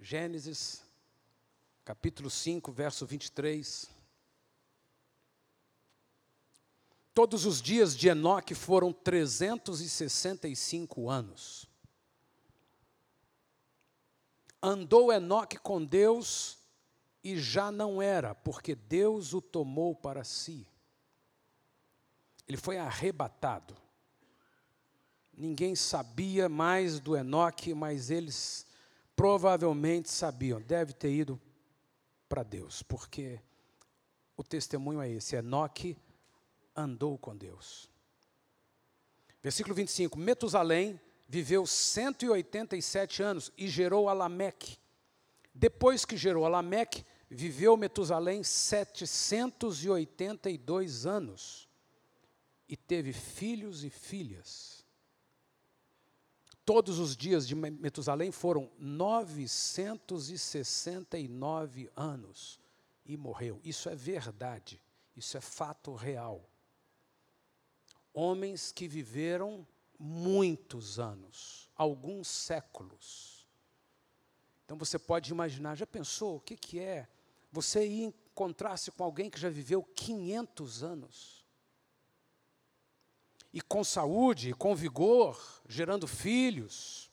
Gênesis, capítulo 5, verso 23. Todos os dias de Enoque foram 365 anos. Andou Enoque com Deus e já não era, porque Deus o tomou para si. Ele foi arrebatado. Ninguém sabia mais do Enoque, mas eles provavelmente sabiam. Deve ter ido para Deus, porque o testemunho é esse: Enoque andou com Deus. Versículo 25: Metusalém viveu 187 anos e gerou a Lameque. Depois que gerou a Lameque, viveu Metusalém 782 anos e teve filhos e filhas. Todos os dias de Metusalém foram 969 anos e morreu. Isso é verdade, isso é fato real homens que viveram muitos anos, alguns séculos. Então você pode imaginar, já pensou o que, que é você ir encontrar-se com alguém que já viveu 500 anos? E com saúde, com vigor, gerando filhos.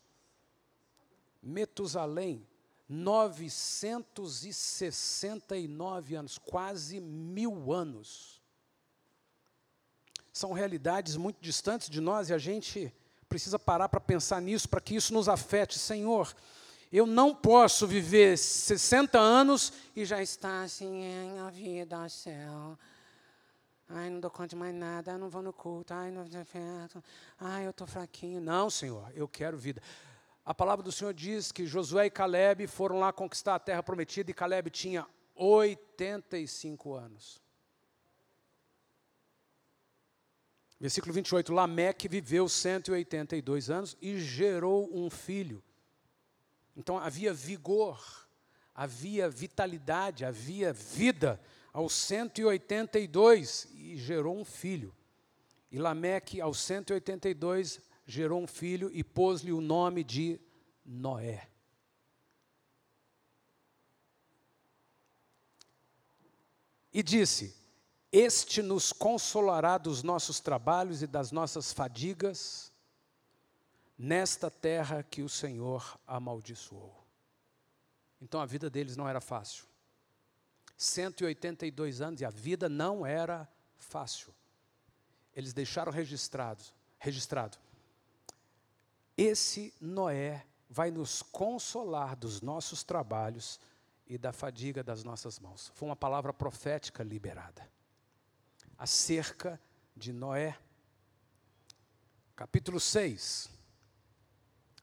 Metusalém, 969 anos, quase mil anos são realidades muito distantes de nós e a gente precisa parar para pensar nisso, para que isso nos afete. Senhor, eu não posso viver 60 anos e já estar assim, a vida, céu. Ai, não dou conta de mais nada, ai, não vou no culto, ai, não ai, eu estou fraquinho. Não, Senhor, eu quero vida. A palavra do Senhor diz que Josué e Caleb foram lá conquistar a terra prometida e Caleb tinha 85 anos. Versículo 28, Lameque viveu 182 anos e gerou um filho. Então havia vigor, havia vitalidade, havia vida aos 182 e gerou um filho. E Lameque, aos 182, gerou um filho e pôs-lhe o nome de Noé. E disse: este nos consolará dos nossos trabalhos e das nossas fadigas nesta terra que o Senhor amaldiçoou. Então a vida deles não era fácil. 182 anos e a vida não era fácil. Eles deixaram registrado, registrado. Esse Noé vai nos consolar dos nossos trabalhos e da fadiga das nossas mãos. Foi uma palavra profética liberada acerca de Noé. Capítulo 6,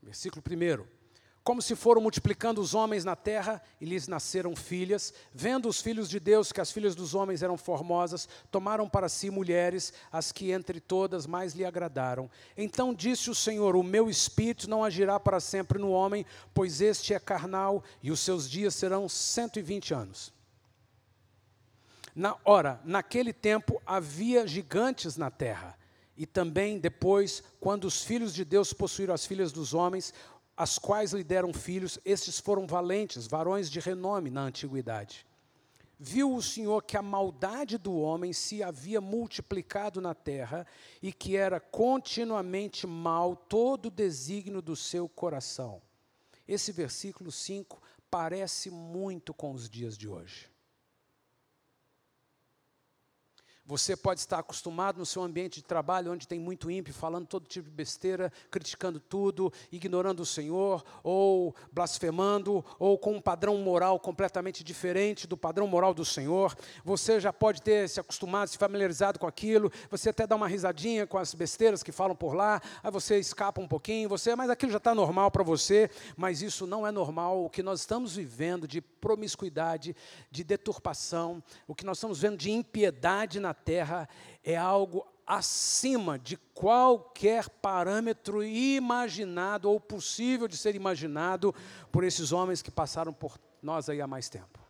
versículo 1. Como se foram multiplicando os homens na terra e lhes nasceram filhas, vendo os filhos de Deus que as filhas dos homens eram formosas, tomaram para si mulheres, as que entre todas mais lhe agradaram. Então disse o Senhor: O meu espírito não agirá para sempre no homem, pois este é carnal e os seus dias serão cento e vinte anos. Na, ora, naquele tempo havia gigantes na terra, e também depois, quando os filhos de Deus possuíram as filhas dos homens, as quais lhe deram filhos, estes foram valentes, varões de renome na antiguidade. Viu o Senhor que a maldade do homem se havia multiplicado na terra e que era continuamente mal todo o desígnio do seu coração. Esse versículo 5 parece muito com os dias de hoje. Você pode estar acostumado no seu ambiente de trabalho, onde tem muito ímpio, falando todo tipo de besteira, criticando tudo, ignorando o Senhor, ou blasfemando, ou com um padrão moral completamente diferente do padrão moral do Senhor. Você já pode ter se acostumado, se familiarizado com aquilo, você até dá uma risadinha com as besteiras que falam por lá, aí você escapa um pouquinho, você, mas aquilo já está normal para você, mas isso não é normal. O que nós estamos vivendo de promiscuidade, de deturpação, o que nós estamos vendo de impiedade na terra é algo acima de qualquer parâmetro imaginado ou possível de ser imaginado por esses homens que passaram por nós aí há mais tempo.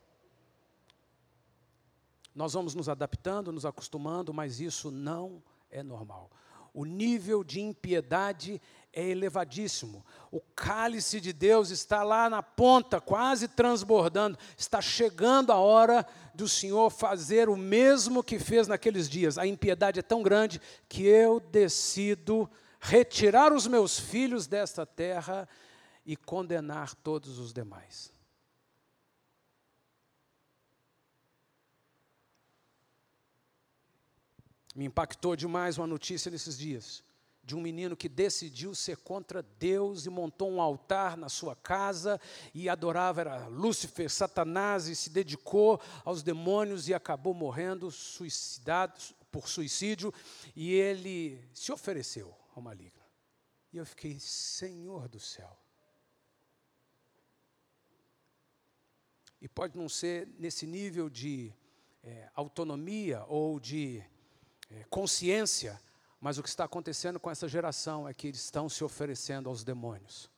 Nós vamos nos adaptando, nos acostumando, mas isso não é normal. O nível de impiedade é elevadíssimo. O cálice de Deus está lá na ponta, quase transbordando. Está chegando a hora do Senhor fazer o mesmo que fez naqueles dias. A impiedade é tão grande que eu decido retirar os meus filhos desta terra e condenar todos os demais. Me impactou demais uma notícia nesses dias de um menino que decidiu ser contra Deus e montou um altar na sua casa e adorava era Lúcifer, Satanás e se dedicou aos demônios e acabou morrendo suicidado por suicídio e ele se ofereceu ao maligno. E eu fiquei, Senhor do céu. E pode não ser nesse nível de é, autonomia ou de é, consciência, mas o que está acontecendo com essa geração é que eles estão se oferecendo aos demônios.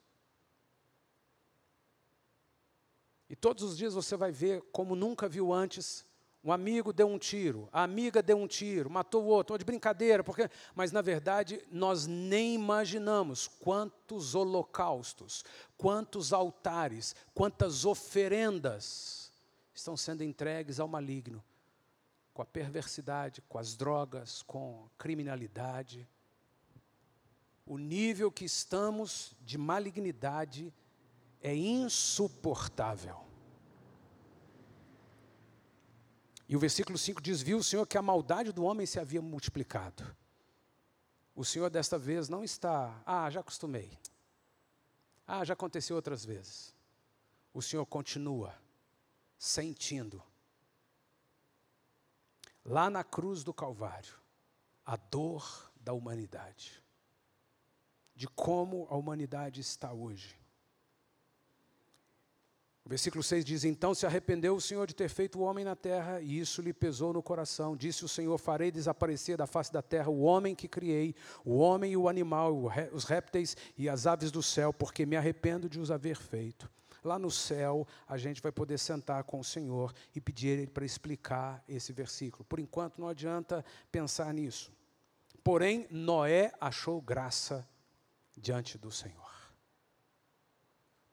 E todos os dias você vai ver, como nunca viu antes, um amigo deu um tiro, a amiga deu um tiro, matou o outro, de brincadeira, porque, mas na verdade nós nem imaginamos quantos holocaustos, quantos altares, quantas oferendas estão sendo entregues ao maligno com a perversidade, com as drogas, com a criminalidade. O nível que estamos de malignidade é insuportável. E o versículo 5 diz: Viu o Senhor que a maldade do homem se havia multiplicado. O Senhor desta vez não está, ah, já acostumei. Ah, já aconteceu outras vezes. O Senhor continua sentindo lá na cruz do Calvário, a dor da humanidade, de como a humanidade está hoje. O versículo 6 diz: Então se arrependeu o Senhor de ter feito o homem na terra, e isso lhe pesou no coração. Disse o Senhor: Farei desaparecer da face da terra o homem que criei, o homem e o animal, os répteis e as aves do céu, porque me arrependo de os haver feito. Lá no céu, a gente vai poder sentar com o Senhor e pedir Ele para explicar esse versículo. Por enquanto, não adianta pensar nisso. Porém, Noé achou graça diante do Senhor.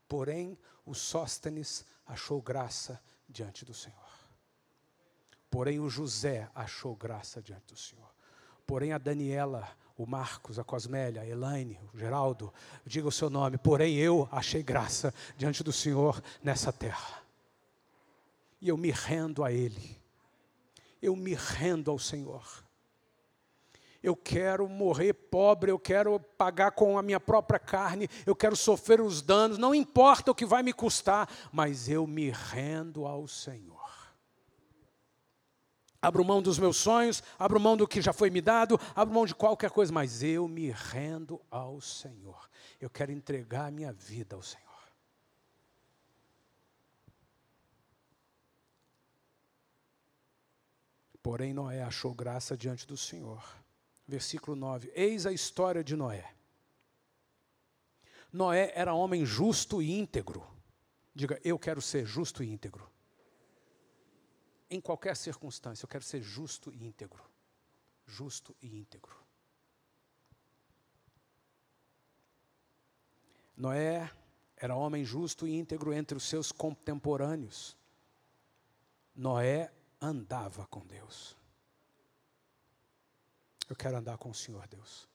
Porém, o Sóstenes achou graça diante do Senhor. Porém, o José achou graça diante do Senhor. Porém, a Daniela o Marcos, a Cosmélia, a Elaine, o Geraldo, diga o seu nome, porém eu achei graça diante do Senhor nessa terra. E eu me rendo a Ele. Eu me rendo ao Senhor. Eu quero morrer pobre, eu quero pagar com a minha própria carne, eu quero sofrer os danos, não importa o que vai me custar, mas eu me rendo ao Senhor. Abro mão dos meus sonhos, abro mão do que já foi me dado, abro mão de qualquer coisa, mas eu me rendo ao Senhor. Eu quero entregar a minha vida ao Senhor. Porém, Noé achou graça diante do Senhor. Versículo 9: Eis a história de Noé. Noé era homem justo e íntegro. Diga, eu quero ser justo e íntegro em qualquer circunstância, eu quero ser justo e íntegro. Justo e íntegro. Noé era homem justo e íntegro entre os seus contemporâneos. Noé andava com Deus. Eu quero andar com o Senhor, Deus.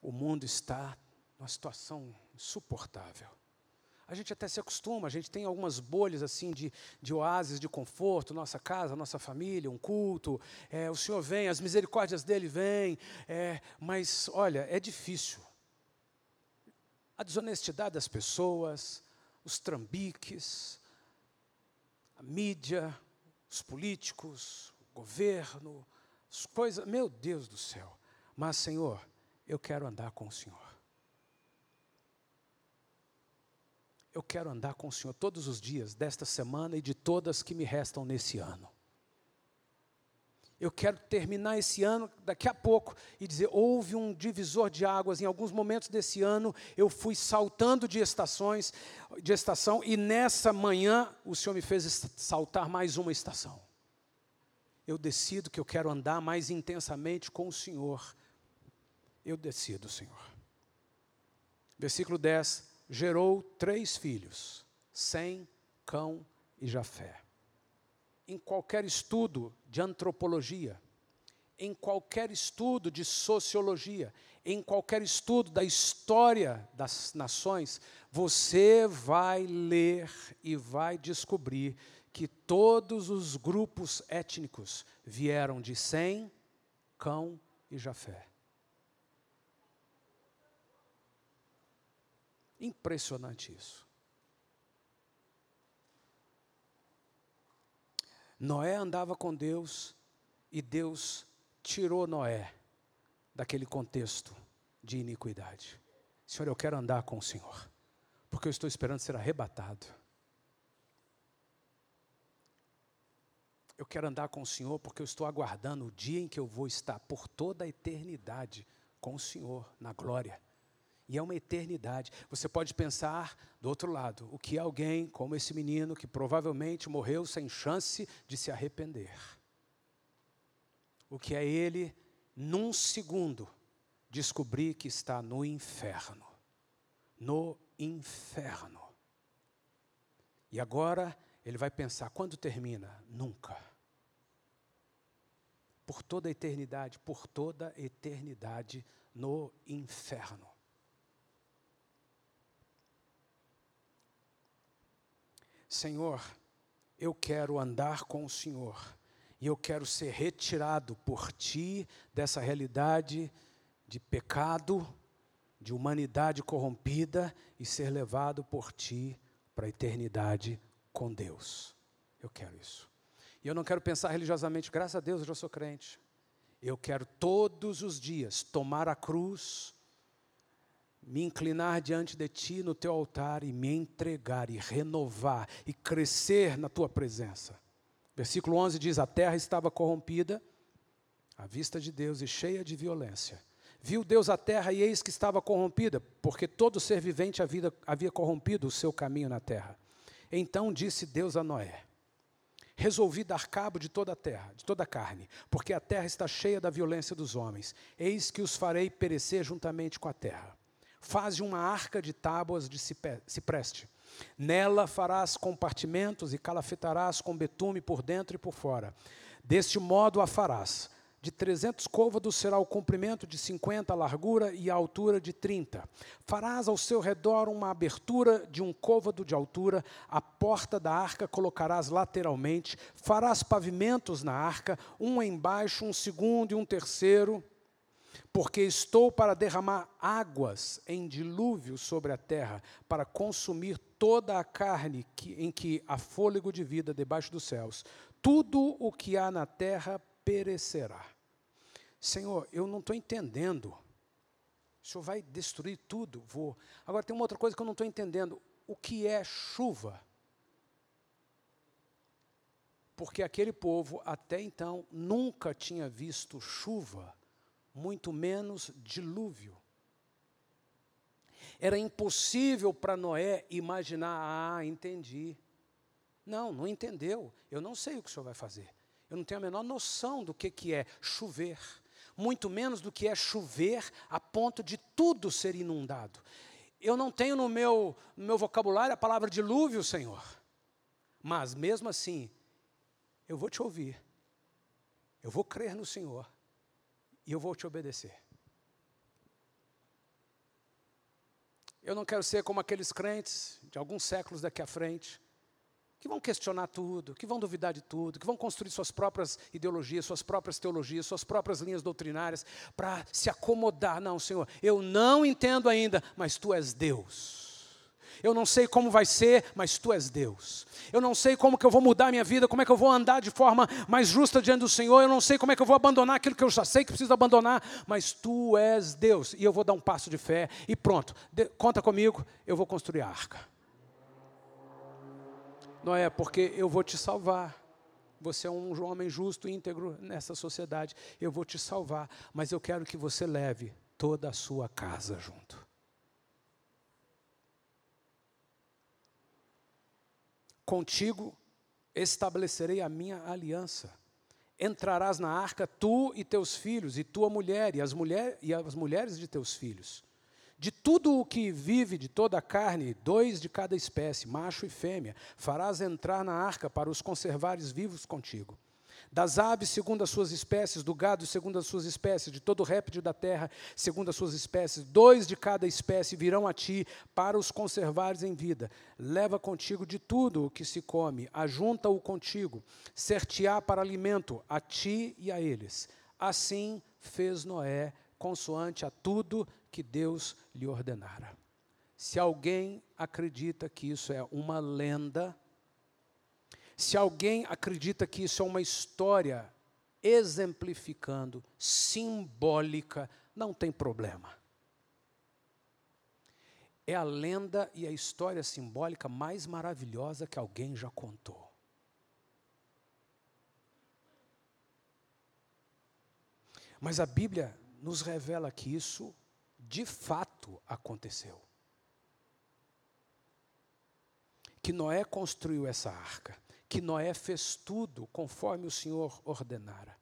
O mundo está numa situação insuportável. A gente até se acostuma, a gente tem algumas bolhas assim de, de oásis de conforto, nossa casa, nossa família, um culto, é, o Senhor vem, as misericórdias dele vêm, é, mas olha, é difícil. A desonestidade das pessoas, os trambiques, a mídia, os políticos, o governo, as coisas, meu Deus do céu. Mas, Senhor, eu quero andar com o Senhor. Eu quero andar com o Senhor todos os dias desta semana e de todas que me restam nesse ano. Eu quero terminar esse ano daqui a pouco e dizer: houve um divisor de águas. Em alguns momentos desse ano eu fui saltando de estações, de estação, e nessa manhã o Senhor me fez saltar mais uma estação. eu decido que eu quero andar mais intensamente com o Senhor, eu decido, Senhor. Versículo 10: gerou três filhos, Sem, Cão e Jafé. Em qualquer estudo de antropologia, em qualquer estudo de sociologia, em qualquer estudo da história das nações, você vai ler e vai descobrir que todos os grupos étnicos vieram de Sem, Cão e Jafé. Impressionante isso. Noé andava com Deus e Deus tirou Noé daquele contexto de iniquidade. Senhor, eu quero andar com o Senhor, porque eu estou esperando ser arrebatado. Eu quero andar com o Senhor porque eu estou aguardando o dia em que eu vou estar por toda a eternidade com o Senhor na glória. E é uma eternidade. Você pode pensar do outro lado, o que alguém como esse menino que provavelmente morreu sem chance de se arrepender. O que é ele, num segundo, descobrir que está no inferno. No inferno. E agora ele vai pensar: quando termina? Nunca. Por toda a eternidade, por toda a eternidade no inferno. Senhor, eu quero andar com o Senhor e eu quero ser retirado por Ti dessa realidade de pecado, de humanidade corrompida e ser levado por Ti para a eternidade com Deus. Eu quero isso. E eu não quero pensar religiosamente, graças a Deus eu já sou crente. Eu quero todos os dias tomar a cruz me inclinar diante de ti no teu altar e me entregar e renovar e crescer na tua presença. Versículo 11 diz: A terra estava corrompida à vista de Deus e cheia de violência. Viu Deus a terra e eis que estava corrompida, porque todo ser vivente havia, havia corrompido o seu caminho na terra. Então disse Deus a Noé: Resolvi dar cabo de toda a terra, de toda a carne, porque a terra está cheia da violência dos homens. Eis que os farei perecer juntamente com a terra. Faze uma arca de tábuas de cipreste. Nela farás compartimentos e calafetarás com betume por dentro e por fora. Deste modo a farás. De trezentos côvados será o comprimento de cinquenta, a largura e a altura de trinta. Farás ao seu redor uma abertura de um côvado de altura, a porta da arca colocarás lateralmente, farás pavimentos na arca, um embaixo, um segundo e um terceiro porque estou para derramar águas em dilúvio sobre a terra, para consumir toda a carne que, em que há fôlego de vida debaixo dos céus. Tudo o que há na terra perecerá. Senhor, eu não estou entendendo. O Senhor vai destruir tudo? Vou. Agora tem uma outra coisa que eu não estou entendendo. O que é chuva? Porque aquele povo até então nunca tinha visto chuva muito menos dilúvio. Era impossível para Noé imaginar, ah, entendi. Não, não entendeu. Eu não sei o que o senhor vai fazer. Eu não tenho a menor noção do que, que é chover. Muito menos do que é chover a ponto de tudo ser inundado. Eu não tenho no meu, no meu vocabulário a palavra dilúvio, Senhor. Mas mesmo assim, eu vou te ouvir. Eu vou crer no Senhor e eu vou te obedecer. Eu não quero ser como aqueles crentes de alguns séculos daqui à frente, que vão questionar tudo, que vão duvidar de tudo, que vão construir suas próprias ideologias, suas próprias teologias, suas próprias linhas doutrinárias para se acomodar. Não, Senhor, eu não entendo ainda, mas tu és Deus. Eu não sei como vai ser, mas tu és Deus. Eu não sei como que eu vou mudar a minha vida, como é que eu vou andar de forma mais justa diante do Senhor. Eu não sei como é que eu vou abandonar aquilo que eu já sei que preciso abandonar, mas tu és Deus. E eu vou dar um passo de fé e pronto. De, conta comigo, eu vou construir a arca. Não é porque eu vou te salvar. Você é um homem justo, íntegro nessa sociedade. Eu vou te salvar, mas eu quero que você leve toda a sua casa junto. Contigo estabelecerei a minha aliança. entrarás na arca tu e teus filhos, e tua mulher, e as, mulher, e as mulheres de teus filhos. De tudo o que vive de toda a carne, dois de cada espécie, macho e fêmea, farás entrar na arca para os conservares vivos contigo. Das aves, segundo as suas espécies, do gado, segundo as suas espécies, de todo réptil da terra, segundo as suas espécies, dois de cada espécie virão a ti para os conservares em vida. Leva contigo de tudo o que se come, ajunta-o contigo, ser-te-á para alimento a ti e a eles. Assim fez Noé, consoante a tudo que Deus lhe ordenara. Se alguém acredita que isso é uma lenda, se alguém acredita que isso é uma história exemplificando, simbólica, não tem problema. É a lenda e a história simbólica mais maravilhosa que alguém já contou. Mas a Bíblia nos revela que isso de fato aconteceu. Que Noé construiu essa arca que Noé fez tudo conforme o Senhor ordenara.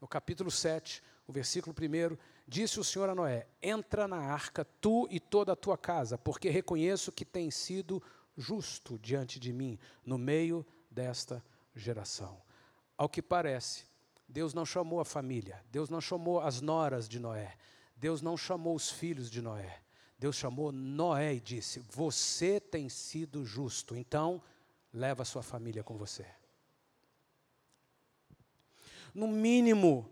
No capítulo 7, o versículo 1, disse o Senhor a Noé: Entra na arca, tu e toda a tua casa, porque reconheço que tens sido justo diante de mim no meio desta geração. Ao que parece, Deus não chamou a família, Deus não chamou as noras de Noé, Deus não chamou os filhos de Noé. Deus chamou Noé e disse: Você tem sido justo, então leva a sua família com você. No mínimo,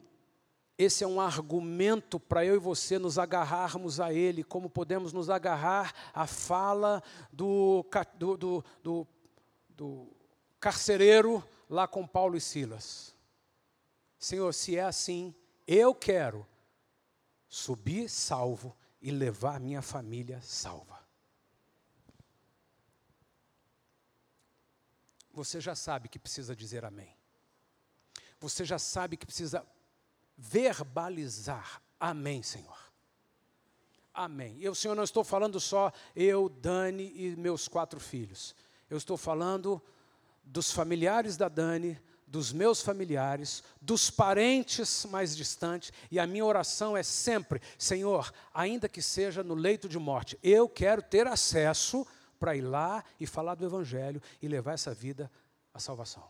esse é um argumento para eu e você nos agarrarmos a ele, como podemos nos agarrar à fala do, do, do, do, do carcereiro lá com Paulo e Silas. Senhor, se é assim, eu quero subir salvo e levar minha família salva. Você já sabe que precisa dizer amém. Você já sabe que precisa verbalizar amém, Senhor. Amém. Eu, Senhor, não estou falando só eu, Dani e meus quatro filhos. Eu estou falando dos familiares da Dani, dos meus familiares, dos parentes mais distantes, e a minha oração é sempre: Senhor, ainda que seja no leito de morte, eu quero ter acesso para ir lá e falar do Evangelho e levar essa vida à salvação.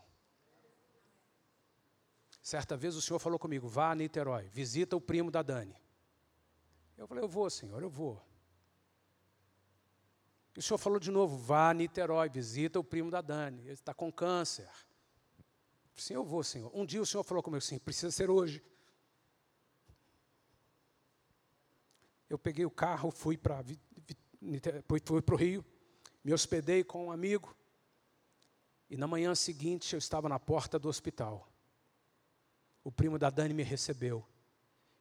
Certa vez o Senhor falou comigo: vá a Niterói, visita o primo da Dani. Eu falei: eu vou, Senhor, eu vou. E o Senhor falou de novo: vá a Niterói, visita o primo da Dani, ele está com câncer. Sim, eu vou, Senhor. Um dia o Senhor falou comigo assim: precisa ser hoje. Eu peguei o carro, fui para fui o Rio, me hospedei com um amigo. E na manhã seguinte eu estava na porta do hospital. O primo da Dani me recebeu.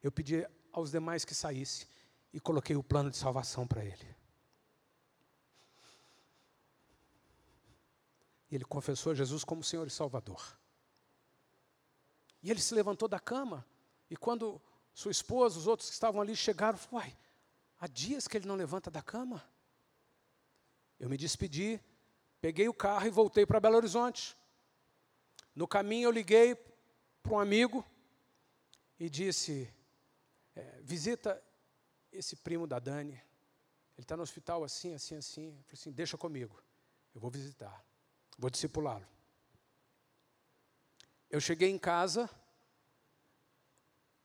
Eu pedi aos demais que saísse e coloquei o plano de salvação para ele. E ele confessou Jesus como Senhor e Salvador. E ele se levantou da cama. E quando sua esposa, os outros que estavam ali chegaram, uai, há dias que ele não levanta da cama. Eu me despedi, peguei o carro e voltei para Belo Horizonte. No caminho eu liguei para um amigo e disse: é, visita esse primo da Dani. Ele está no hospital assim, assim, assim. Eu falei assim: deixa comigo. Eu vou visitar. Vou discipulá-lo. Eu cheguei em casa,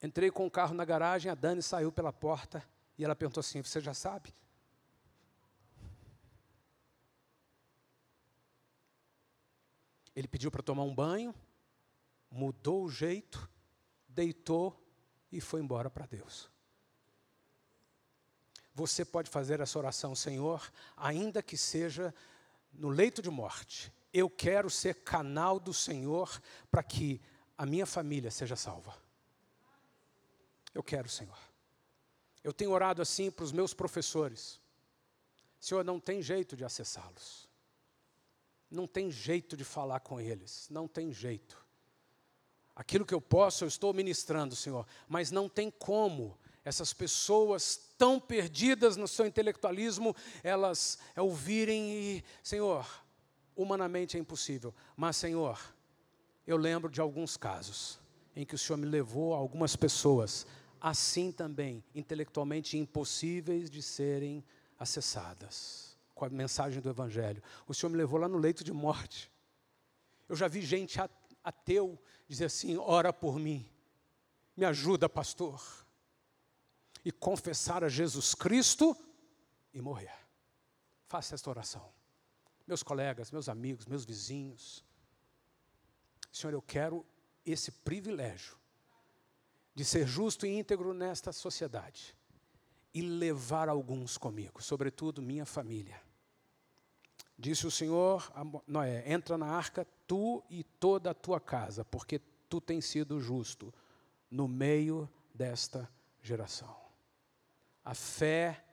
entrei com o carro na garagem, a Dani saiu pela porta e ela perguntou assim: Você já sabe? Ele pediu para tomar um banho, mudou o jeito, deitou e foi embora para Deus. Você pode fazer essa oração, Senhor, ainda que seja no leito de morte. Eu quero ser canal do Senhor para que a minha família seja salva. Eu quero, Senhor. Eu tenho orado assim para os meus professores. Senhor, não tem jeito de acessá-los não tem jeito de falar com eles, não tem jeito. Aquilo que eu posso, eu estou ministrando, Senhor, mas não tem como. Essas pessoas tão perdidas no seu intelectualismo, elas ouvirem e, Senhor, humanamente é impossível, mas, Senhor, eu lembro de alguns casos em que o Senhor me levou algumas pessoas, assim também, intelectualmente impossíveis de serem acessadas com a mensagem do Evangelho. O Senhor me levou lá no leito de morte. Eu já vi gente ateu dizer assim: ora por mim, me ajuda, pastor. E confessar a Jesus Cristo e morrer. Faça esta oração. Meus colegas, meus amigos, meus vizinhos. Senhor, eu quero esse privilégio de ser justo e íntegro nesta sociedade e levar alguns comigo, sobretudo minha família. Disse o Senhor a Noé: entra na arca tu e toda a tua casa, porque tu tens sido justo no meio desta geração. A fé,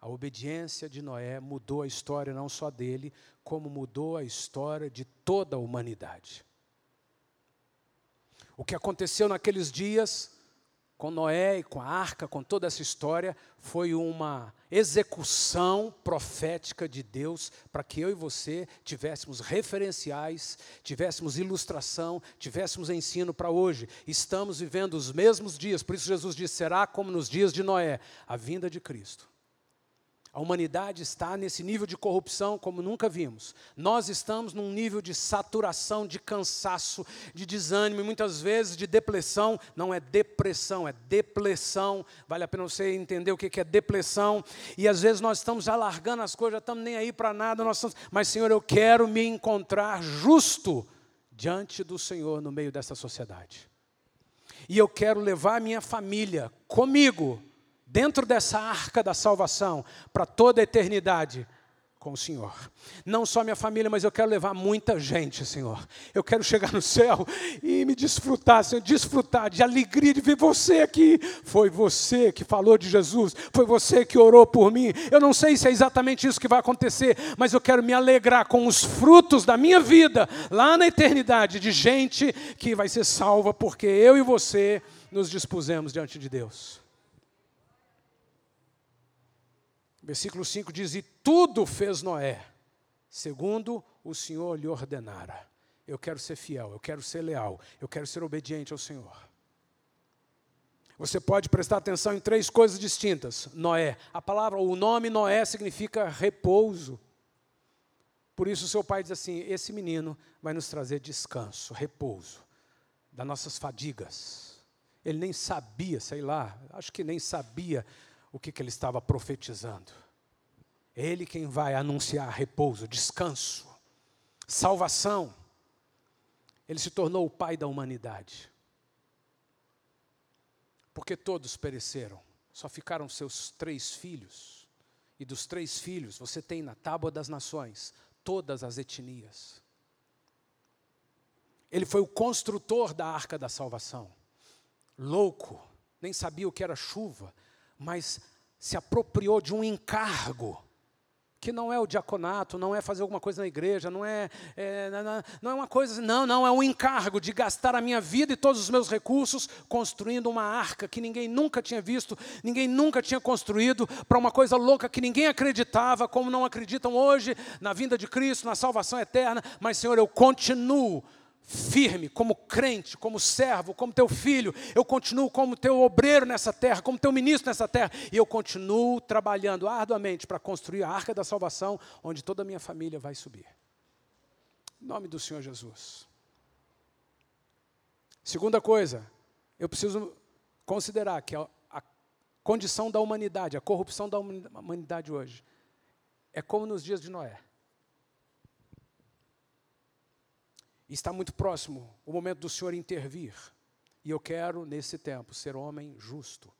a obediência de Noé mudou a história não só dele, como mudou a história de toda a humanidade. O que aconteceu naqueles dias com Noé e com a arca, com toda essa história, foi uma execução profética de Deus para que eu e você tivéssemos referenciais, tivéssemos ilustração, tivéssemos ensino para hoje. Estamos vivendo os mesmos dias, por isso Jesus disse: será como nos dias de Noé, a vinda de Cristo. A humanidade está nesse nível de corrupção como nunca vimos. Nós estamos num nível de saturação, de cansaço, de desânimo e muitas vezes de depressão. Não é depressão, é depressão. Vale a pena você entender o que é depressão. E às vezes nós estamos já largando as coisas, já estamos nem aí para nada. Nós estamos... Mas, Senhor, eu quero me encontrar justo diante do Senhor no meio dessa sociedade. E eu quero levar a minha família comigo dentro dessa arca da salvação, para toda a eternidade com o Senhor. Não só minha família, mas eu quero levar muita gente, Senhor. Eu quero chegar no céu e me desfrutar, Senhor, desfrutar de alegria de ver você aqui. Foi você que falou de Jesus, foi você que orou por mim. Eu não sei se é exatamente isso que vai acontecer, mas eu quero me alegrar com os frutos da minha vida lá na eternidade de gente que vai ser salva porque eu e você nos dispusemos diante de Deus. Versículo 5 diz: E tudo fez Noé, segundo o Senhor lhe ordenara. Eu quero ser fiel, eu quero ser leal, eu quero ser obediente ao Senhor. Você pode prestar atenção em três coisas distintas. Noé. A palavra, o nome Noé significa repouso. Por isso seu pai diz assim: esse menino vai nos trazer descanso, repouso das nossas fadigas. Ele nem sabia, sei lá, acho que nem sabia o que, que ele estava profetizando. Ele quem vai anunciar repouso, descanso, salvação. Ele se tornou o pai da humanidade. Porque todos pereceram, só ficaram seus três filhos. E dos três filhos, você tem na tábua das nações todas as etnias. Ele foi o construtor da arca da salvação. Louco, nem sabia o que era chuva, mas se apropriou de um encargo que não é o diaconato, não é fazer alguma coisa na igreja, não é, é não, é uma coisa, não, não, é um encargo de gastar a minha vida e todos os meus recursos construindo uma arca que ninguém nunca tinha visto, ninguém nunca tinha construído, para uma coisa louca que ninguém acreditava, como não acreditam hoje na vinda de Cristo, na salvação eterna, mas Senhor, eu continuo firme, como crente, como servo, como teu filho, eu continuo como teu obreiro nessa terra, como teu ministro nessa terra, e eu continuo trabalhando arduamente para construir a arca da salvação, onde toda a minha família vai subir. Em nome do Senhor Jesus. Segunda coisa, eu preciso considerar que a, a condição da humanidade, a corrupção da humanidade hoje, é como nos dias de Noé. Está muito próximo o momento do Senhor intervir. E eu quero, nesse tempo, ser homem justo.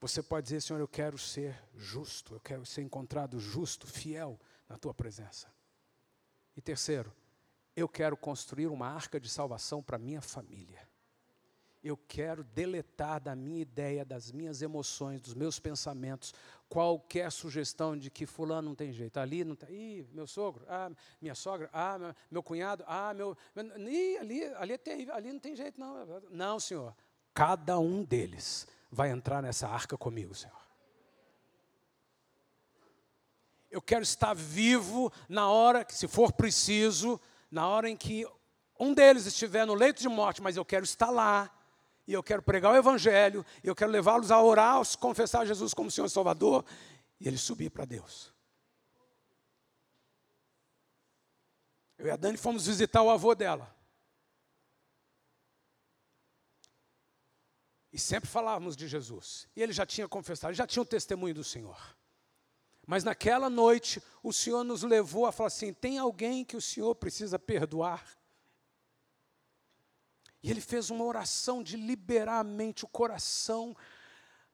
Você pode dizer, Senhor, eu quero ser justo, eu quero ser encontrado justo, fiel na tua presença. E terceiro, eu quero construir uma arca de salvação para minha família eu quero deletar da minha ideia, das minhas emoções, dos meus pensamentos, qualquer sugestão de que fulano não tem jeito, ali não tem, ih, meu sogro, ah, minha sogra, ah, meu cunhado, ah, meu, ih, ali, ali é terrível, ali não tem jeito não. Não, Senhor, cada um deles vai entrar nessa arca comigo, Senhor. Eu quero estar vivo na hora que, se for preciso, na hora em que um deles estiver no leito de morte, mas eu quero estar lá, e eu quero pregar o Evangelho, e eu quero levá-los a orar, a confessar Jesus como Senhor e Salvador, e ele subir para Deus. Eu e a Dani fomos visitar o avô dela. E sempre falávamos de Jesus. E ele já tinha confessado, já tinha o testemunho do Senhor. Mas naquela noite, o Senhor nos levou a falar assim: tem alguém que o Senhor precisa perdoar? E ele fez uma oração de liberar a mente, o coração,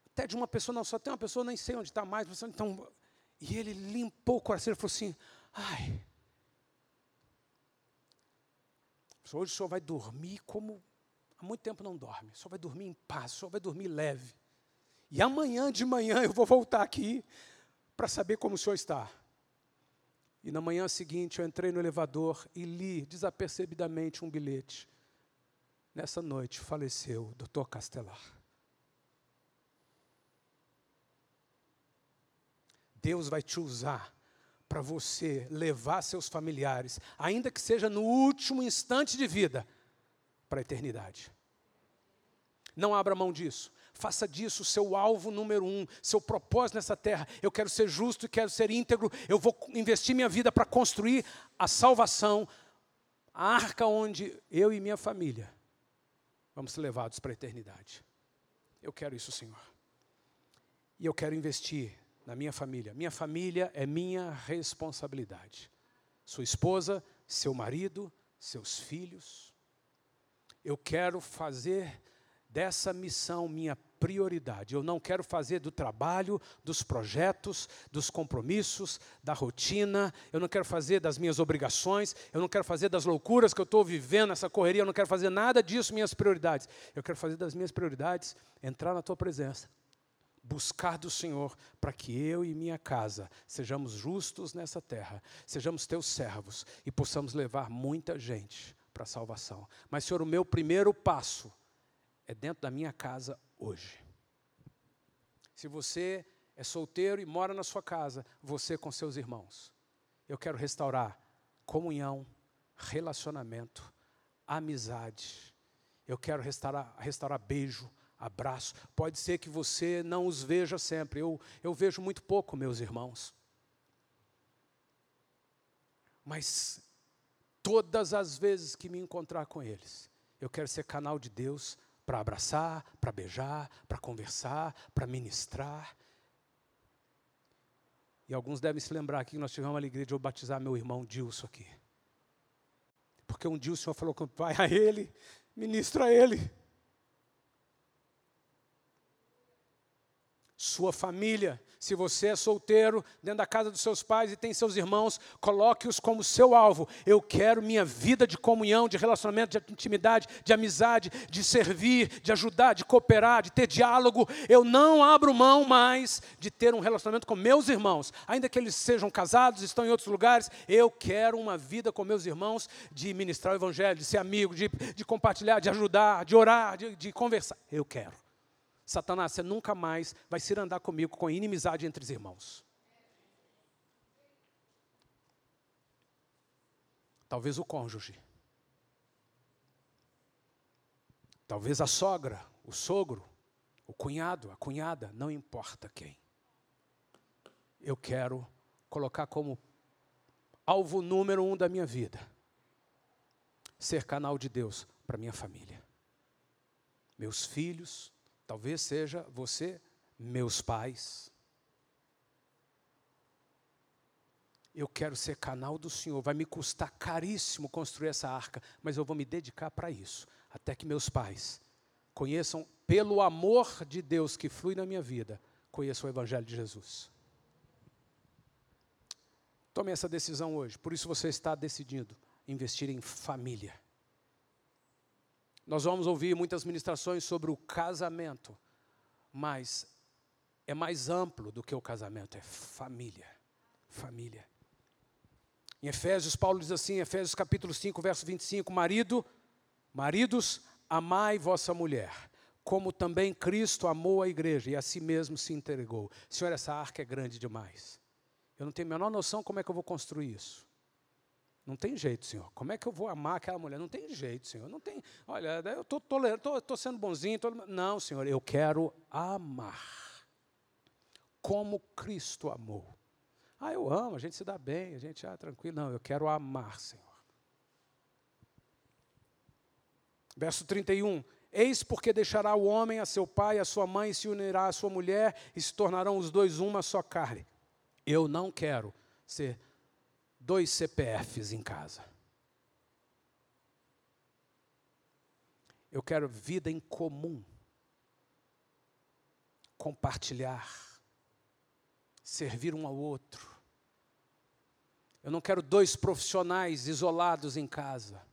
até de uma pessoa, não, só tem uma pessoa, nem sei onde está mais. Então, e ele limpou o coração, ele falou assim: ai, hoje o senhor vai dormir como há muito tempo não dorme, o senhor vai dormir em paz, o senhor vai dormir leve. E amanhã de manhã eu vou voltar aqui para saber como o senhor está. E na manhã seguinte eu entrei no elevador e li desapercebidamente um bilhete. Nessa noite faleceu o doutor Castelar. Deus vai te usar para você levar seus familiares, ainda que seja no último instante de vida, para a eternidade. Não abra mão disso. Faça disso o seu alvo número um, seu propósito nessa terra. Eu quero ser justo e quero ser íntegro. Eu vou investir minha vida para construir a salvação, a arca onde eu e minha família vamos ser levados para a eternidade. Eu quero isso, Senhor. E eu quero investir na minha família. Minha família é minha responsabilidade. Sua esposa, seu marido, seus filhos. Eu quero fazer dessa missão minha prioridade. Eu não quero fazer do trabalho, dos projetos, dos compromissos, da rotina, eu não quero fazer das minhas obrigações, eu não quero fazer das loucuras que eu estou vivendo, essa correria, eu não quero fazer nada disso minhas prioridades. Eu quero fazer das minhas prioridades entrar na tua presença, buscar do Senhor para que eu e minha casa sejamos justos nessa terra, sejamos teus servos e possamos levar muita gente para a salvação. Mas, Senhor, o meu primeiro passo é dentro da minha casa hoje. Se você é solteiro e mora na sua casa, você com seus irmãos, eu quero restaurar comunhão, relacionamento, amizade. Eu quero restaurar, restaurar beijo, abraço. Pode ser que você não os veja sempre. Eu, eu vejo muito pouco meus irmãos. Mas todas as vezes que me encontrar com eles, eu quero ser canal de Deus para abraçar, para beijar, para conversar, para ministrar. E alguns devem se lembrar aqui que nós tivemos a alegria de eu batizar meu irmão Dilson aqui. Porque um dia o Senhor falou com o pai a ele, ministra a ele. Sua família se você é solteiro, dentro da casa dos seus pais e tem seus irmãos, coloque-os como seu alvo. Eu quero minha vida de comunhão, de relacionamento, de intimidade, de amizade, de servir, de ajudar, de cooperar, de ter diálogo. Eu não abro mão mais de ter um relacionamento com meus irmãos, ainda que eles sejam casados, estão em outros lugares. Eu quero uma vida com meus irmãos de ministrar o evangelho, de ser amigo, de, de compartilhar, de ajudar, de orar, de, de conversar. Eu quero. Satanás, você nunca mais vai se andar comigo com inimizade entre os irmãos. Talvez o cônjuge. Talvez a sogra, o sogro, o cunhado, a cunhada, não importa quem. Eu quero colocar como alvo número um da minha vida ser canal de Deus para minha família. Meus filhos, Talvez seja você, meus pais. Eu quero ser canal do Senhor. Vai me custar caríssimo construir essa arca, mas eu vou me dedicar para isso, até que meus pais conheçam, pelo amor de Deus que flui na minha vida, conheçam o Evangelho de Jesus. Tome essa decisão hoje, por isso você está decidindo investir em família. Nós vamos ouvir muitas ministrações sobre o casamento, mas é mais amplo do que o casamento, é família. Família. Em Efésios, Paulo diz assim, Efésios capítulo 5, verso 25, marido, maridos, amai vossa mulher, como também Cristo amou a igreja e a si mesmo se entregou. Senhor, essa arca é grande demais. Eu não tenho a menor noção como é que eu vou construir isso. Não tem jeito, Senhor. Como é que eu vou amar aquela mulher? Não tem jeito, Senhor. Não tem. Olha, eu estou tolerando, estou sendo bonzinho. Tô, não, Senhor, eu quero amar. Como Cristo amou. Ah, eu amo, a gente se dá bem, a gente, ah, tranquilo. Não, eu quero amar, Senhor. Verso 31. Eis porque deixará o homem a seu pai e a sua mãe, e se unirá à sua mulher, e se tornarão os dois uma só carne. Eu não quero ser dois CPFs em casa. Eu quero vida em comum. Compartilhar. Servir um ao outro. Eu não quero dois profissionais isolados em casa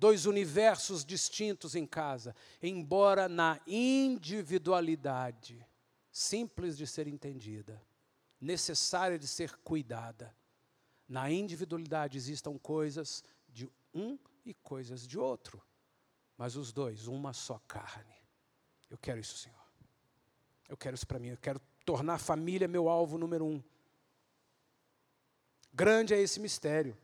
dois universos distintos em casa, embora na individualidade, simples de ser entendida, necessária de ser cuidada. Na individualidade existam coisas de um e coisas de outro, mas os dois, uma só carne. Eu quero isso, Senhor. Eu quero isso para mim. Eu quero tornar a família meu alvo número um. Grande é esse mistério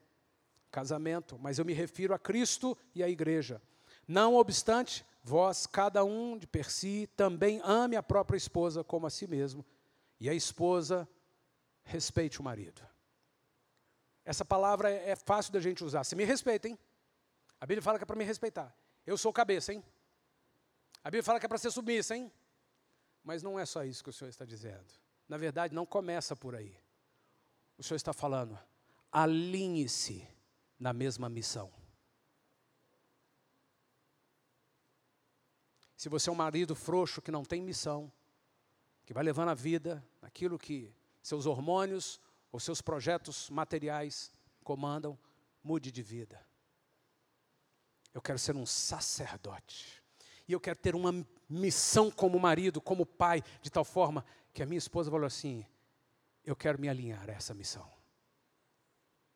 casamento, mas eu me refiro a Cristo e à igreja. Não obstante, vós, cada um de per si, também ame a própria esposa como a si mesmo, e a esposa respeite o marido. Essa palavra é, é fácil da gente usar. Se me respeita, hein? A Bíblia fala que é para me respeitar. Eu sou cabeça, hein? A Bíblia fala que é para ser submissa, hein? Mas não é só isso que o Senhor está dizendo. Na verdade, não começa por aí. O Senhor está falando, alinhe-se na mesma missão. Se você é um marido frouxo que não tem missão, que vai levando a vida naquilo que seus hormônios ou seus projetos materiais comandam, mude de vida. Eu quero ser um sacerdote. E eu quero ter uma missão como marido, como pai, de tal forma que a minha esposa falou assim: eu quero me alinhar a essa missão.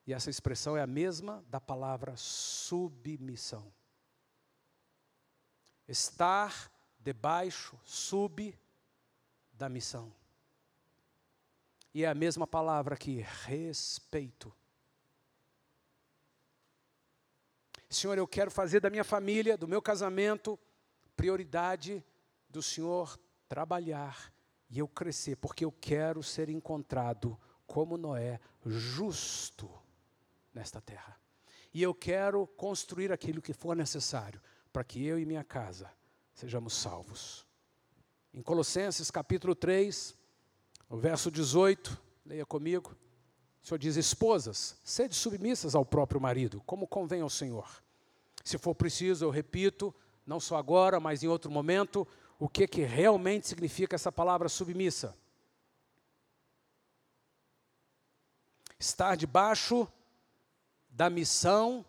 E essa expressão é a mesma da palavra submissão. Estar debaixo, sub, da missão. E é a mesma palavra que respeito. Senhor, eu quero fazer da minha família, do meu casamento, prioridade do Senhor trabalhar e eu crescer, porque eu quero ser encontrado como Noé, justo nesta terra. E eu quero construir aquilo que for necessário para que eu e minha casa sejamos salvos. Em Colossenses capítulo 3, o verso 18, leia comigo. O Senhor diz: Esposas, sede submissas ao próprio marido, como convém ao Senhor. Se for preciso, eu repito, não só agora, mas em outro momento, o que, que realmente significa essa palavra submissa. Estar debaixo da missão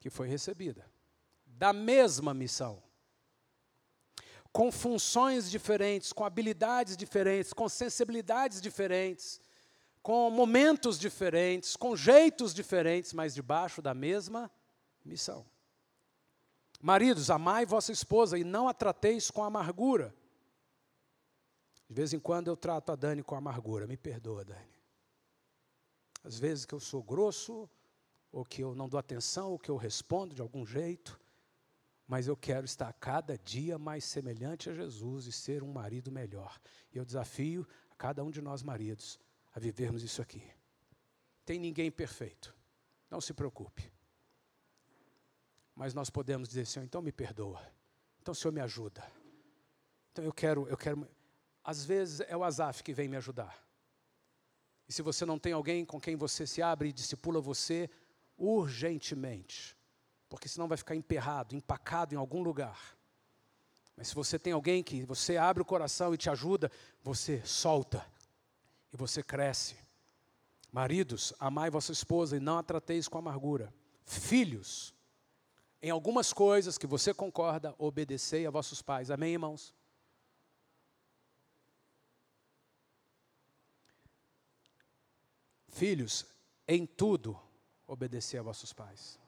que foi recebida, da mesma missão. Com funções diferentes, com habilidades diferentes, com sensibilidades diferentes, com momentos diferentes, com jeitos diferentes, mas debaixo da mesma missão. Maridos, amai vossa esposa e não a trateis com amargura. De vez em quando eu trato a Dani com amargura, me perdoa, Dani. Às vezes que eu sou grosso, ou que eu não dou atenção, ou que eu respondo de algum jeito, mas eu quero estar cada dia mais semelhante a Jesus e ser um marido melhor. E eu desafio a cada um de nós maridos a vivermos isso aqui. Tem ninguém perfeito, não se preocupe. Mas nós podemos dizer, Senhor, então me perdoa. Então, Senhor, me ajuda. Então eu quero, eu quero. Às vezes é o Azaf que vem me ajudar. E se você não tem alguém com quem você se abre e discipula você, urgentemente, porque senão vai ficar emperrado, empacado em algum lugar. Mas se você tem alguém que você abre o coração e te ajuda, você solta e você cresce. Maridos, amai vossa esposa e não a trateis com amargura. Filhos, em algumas coisas que você concorda, obedecei a vossos pais. Amém, irmãos? Filhos, em tudo, obedecer a vossos pais.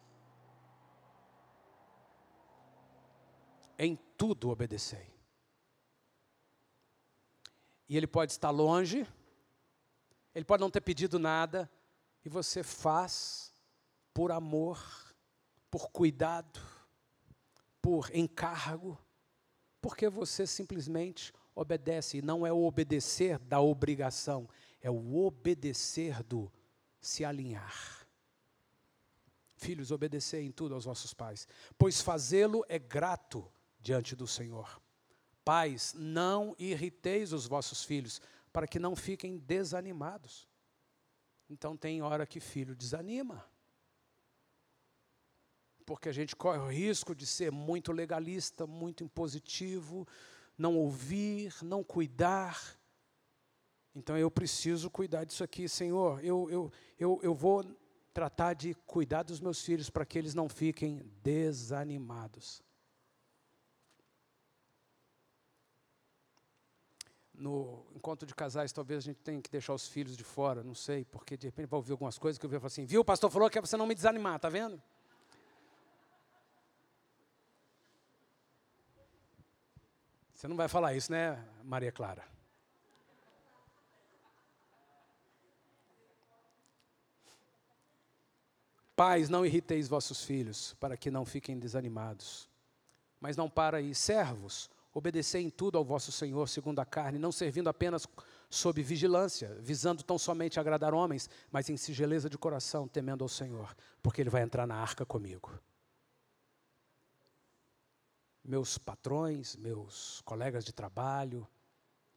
Em tudo obedecei. E ele pode estar longe, ele pode não ter pedido nada, e você faz por amor, por cuidado, por encargo, porque você simplesmente obedece, e não é o obedecer da obrigação, é o obedecer do se alinhar. Filhos, obedecei em tudo aos vossos pais, pois fazê-lo é grato diante do Senhor. Pais, não irriteis os vossos filhos, para que não fiquem desanimados. Então tem hora que filho desanima. Porque a gente corre o risco de ser muito legalista, muito impositivo, não ouvir, não cuidar. Então eu preciso cuidar disso aqui, Senhor. Eu, eu, eu, eu vou tratar de cuidar dos meus filhos para que eles não fiquem desanimados. No encontro de casais, talvez a gente tenha que deixar os filhos de fora, não sei, porque de repente vai ouvir algumas coisas que eu vou falar assim, viu, o pastor falou que é você não me desanimar, tá vendo? Você não vai falar isso, né, Maria Clara? Pais, não irriteis vossos filhos, para que não fiquem desanimados. Mas não para aí, servos, obedecei em tudo ao vosso Senhor, segundo a carne, não servindo apenas sob vigilância, visando tão somente agradar homens, mas em singeleza de coração, temendo ao Senhor, porque Ele vai entrar na arca comigo. Meus patrões, meus colegas de trabalho,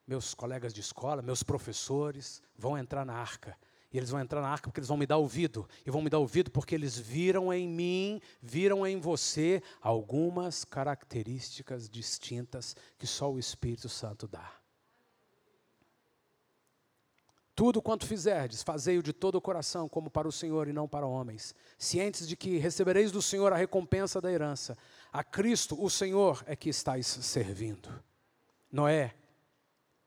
meus colegas de escola, meus professores vão entrar na arca e eles vão entrar na arca porque eles vão me dar ouvido. E vão me dar ouvido porque eles viram em mim, viram em você algumas características distintas que só o Espírito Santo dá. Tudo quanto fizerdes, fazei-o de todo o coração, como para o Senhor e não para homens, cientes de que recebereis do Senhor a recompensa da herança. A Cristo, o Senhor, é que estáis servindo. Noé,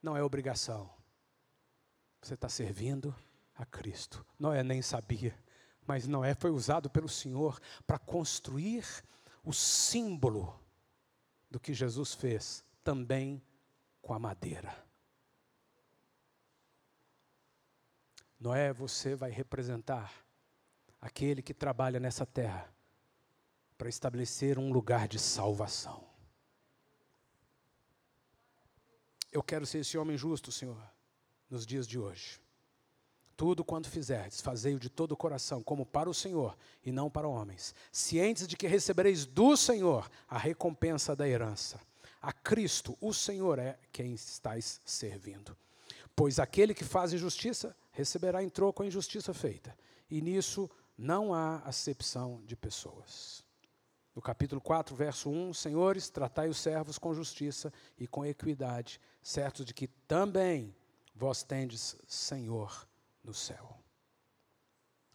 não é obrigação. Você está servindo a Cristo. Noé nem sabia, mas Noé foi usado pelo Senhor para construir o símbolo do que Jesus fez também com a madeira. Noé, você vai representar aquele que trabalha nessa terra para estabelecer um lugar de salvação. Eu quero ser esse homem justo, Senhor, nos dias de hoje. Tudo quanto fizerdes, fazei-o de todo o coração, como para o Senhor e não para homens, cientes de que recebereis do Senhor a recompensa da herança. A Cristo, o Senhor, é quem estáis servindo. Pois aquele que faz injustiça receberá em troco a injustiça feita, e nisso não há acepção de pessoas. No capítulo 4, verso 1, Senhores, tratai os servos com justiça e com equidade, certos de que também vós tendes Senhor no céu.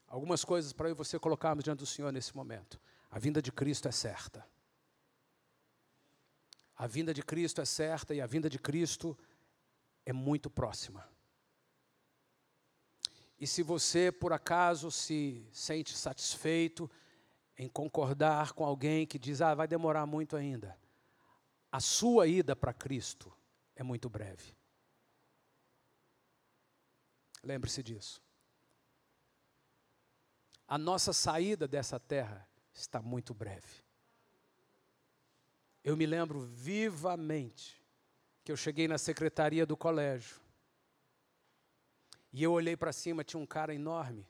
Algumas coisas para eu e você colocarmos diante do Senhor nesse momento. A vinda de Cristo é certa. A vinda de Cristo é certa e a vinda de Cristo é muito próxima. E se você, por acaso, se sente satisfeito em concordar com alguém que diz, ah, vai demorar muito ainda, a sua ida para Cristo é muito breve. Lembre-se disso. A nossa saída dessa terra está muito breve. Eu me lembro vivamente que eu cheguei na secretaria do colégio e eu olhei para cima, tinha um cara enorme.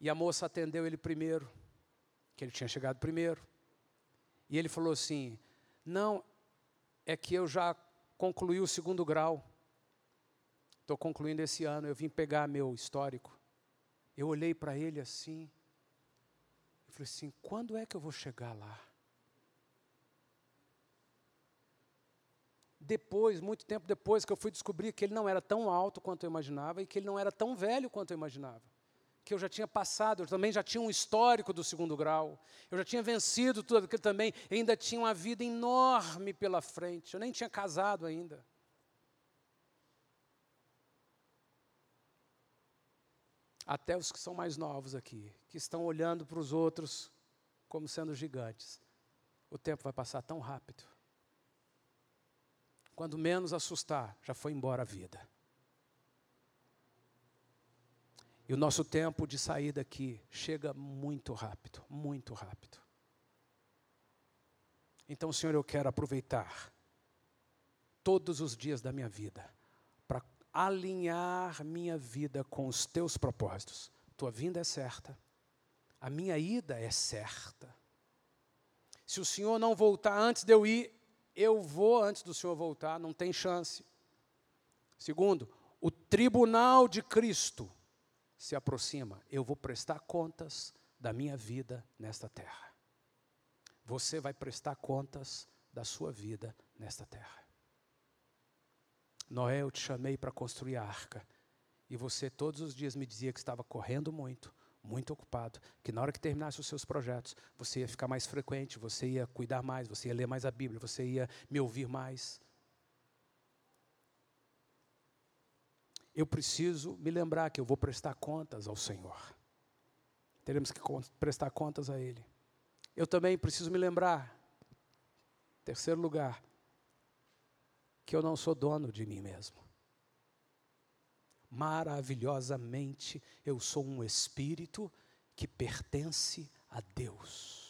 E a moça atendeu ele primeiro, que ele tinha chegado primeiro. E ele falou assim: Não, é que eu já concluí o segundo grau. Estou concluindo esse ano, eu vim pegar meu histórico. Eu olhei para ele assim, e falei assim: quando é que eu vou chegar lá? Depois, muito tempo depois, que eu fui descobrir que ele não era tão alto quanto eu imaginava e que ele não era tão velho quanto eu imaginava. Que eu já tinha passado, eu também já tinha um histórico do segundo grau, eu já tinha vencido tudo aquilo também, ainda tinha uma vida enorme pela frente, eu nem tinha casado ainda. Até os que são mais novos aqui, que estão olhando para os outros como sendo gigantes. O tempo vai passar tão rápido. Quando menos assustar, já foi embora a vida. E o nosso tempo de sair daqui chega muito rápido, muito rápido. Então, Senhor, eu quero aproveitar todos os dias da minha vida alinhar minha vida com os teus propósitos. Tua vinda é certa, a minha ida é certa. Se o Senhor não voltar antes de eu ir, eu vou antes do Senhor voltar, não tem chance. Segundo, o tribunal de Cristo se aproxima. Eu vou prestar contas da minha vida nesta terra. Você vai prestar contas da sua vida nesta terra. Noé, eu te chamei para construir a arca. E você todos os dias me dizia que estava correndo muito, muito ocupado, que na hora que terminasse os seus projetos, você ia ficar mais frequente, você ia cuidar mais, você ia ler mais a Bíblia, você ia me ouvir mais. Eu preciso me lembrar que eu vou prestar contas ao Senhor. Teremos que prestar contas a Ele. Eu também preciso me lembrar, terceiro lugar, que eu não sou dono de mim mesmo maravilhosamente eu sou um espírito que pertence a Deus.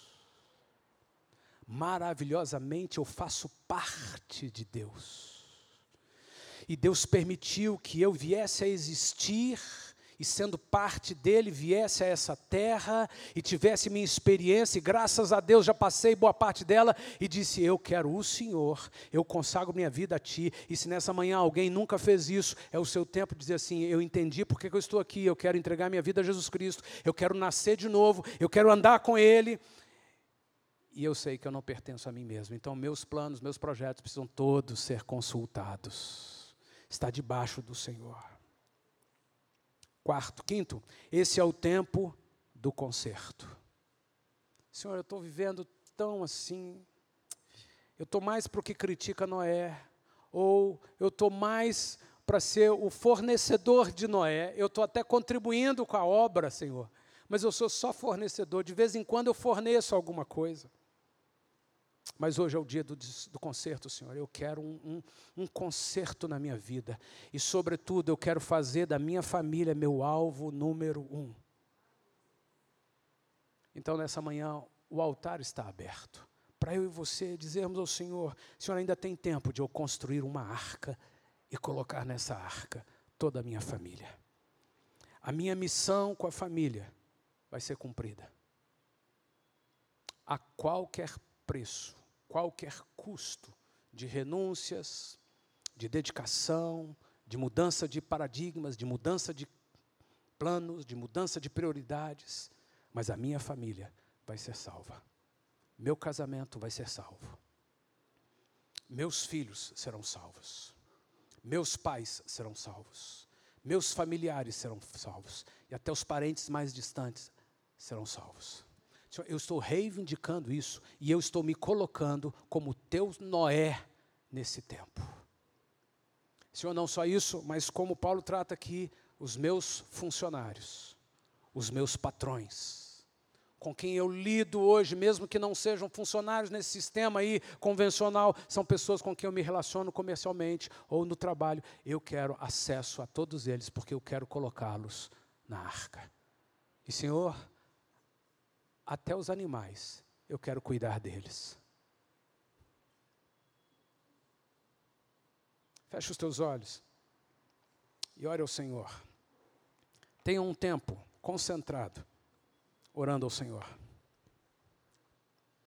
Maravilhosamente eu faço parte de Deus. E Deus permitiu que eu viesse a existir e sendo parte dele, viesse a essa terra e tivesse minha experiência, e graças a Deus já passei boa parte dela, e disse: Eu quero o Senhor, eu consagro minha vida a Ti. E se nessa manhã alguém nunca fez isso, é o seu tempo de dizer assim: Eu entendi porque que eu estou aqui, eu quero entregar minha vida a Jesus Cristo, eu quero nascer de novo, eu quero andar com Ele. E eu sei que eu não pertenço a mim mesmo, então meus planos, meus projetos precisam todos ser consultados. Está debaixo do Senhor. Quarto, quinto, esse é o tempo do conserto. Senhor, eu estou vivendo tão assim. Eu estou mais para o que critica Noé, ou eu estou mais para ser o fornecedor de Noé. Eu estou até contribuindo com a obra, Senhor, mas eu sou só fornecedor. De vez em quando eu forneço alguma coisa. Mas hoje é o dia do, do concerto, Senhor. Eu quero um, um, um concerto na minha vida. E, sobretudo, eu quero fazer da minha família meu alvo número um. Então, nessa manhã, o altar está aberto. Para eu e você dizermos ao Senhor: Senhor, ainda tem tempo de eu construir uma arca e colocar nessa arca toda a minha família. A minha missão com a família vai ser cumprida. A qualquer preço, qualquer custo de renúncias, de dedicação, de mudança de paradigmas, de mudança de planos, de mudança de prioridades, mas a minha família vai ser salva. Meu casamento vai ser salvo. Meus filhos serão salvos. Meus pais serão salvos. Meus familiares serão salvos. E até os parentes mais distantes serão salvos. Senhor, eu estou reivindicando isso e eu estou me colocando como teu Noé nesse tempo. Senhor, não só isso, mas como Paulo trata aqui os meus funcionários, os meus patrões, com quem eu lido hoje, mesmo que não sejam funcionários nesse sistema aí convencional, são pessoas com quem eu me relaciono comercialmente ou no trabalho. Eu quero acesso a todos eles, porque eu quero colocá-los na arca. E, Senhor, até os animais, eu quero cuidar deles. Feche os teus olhos e ore ao Senhor. Tenha um tempo concentrado, orando ao Senhor.